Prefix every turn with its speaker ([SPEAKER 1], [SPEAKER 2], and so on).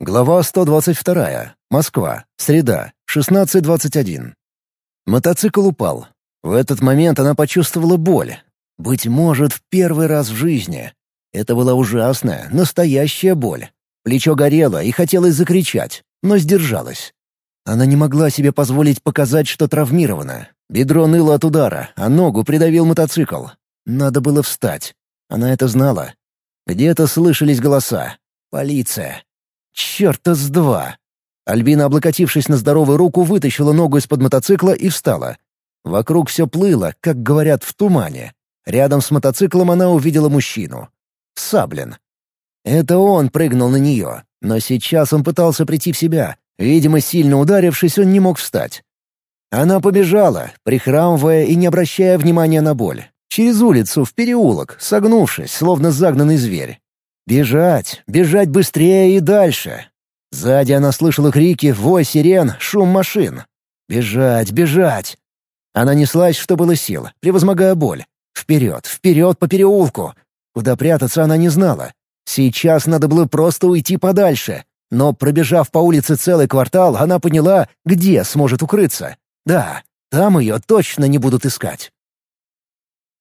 [SPEAKER 1] Глава 122. Москва. Среда. 16.21. Мотоцикл упал. В этот момент она почувствовала боль. Быть может, в первый раз в жизни. Это была ужасная, настоящая боль. Плечо горело и хотелось закричать, но сдержалась. Она не могла себе позволить показать, что травмирована. Бедро ныло от удара, а ногу придавил мотоцикл. Надо было встать. Она это знала. Где-то слышались голоса. «Полиция! Черта с два! Альбина, облокотившись на здоровую руку, вытащила ногу из-под мотоцикла и встала. Вокруг все плыло, как говорят, в тумане. Рядом с мотоциклом она увидела мужчину. Саблин. Это он прыгнул на нее, но сейчас он пытался прийти в себя. Видимо, сильно ударившись, он не мог встать. Она побежала, прихрамывая и не обращая внимания на боль. Через улицу, в переулок, согнувшись, словно загнанный зверь. Бежать, бежать быстрее и дальше. Сзади она слышала крики, вой сирен, шум машин. Бежать, бежать. Она неслась, что было сил, превозмогая боль. Вперед, вперед по переулку. Куда прятаться она не знала. Сейчас надо было просто уйти подальше. Но, пробежав по улице целый квартал, она поняла, где сможет укрыться. Да, там ее точно не будут искать.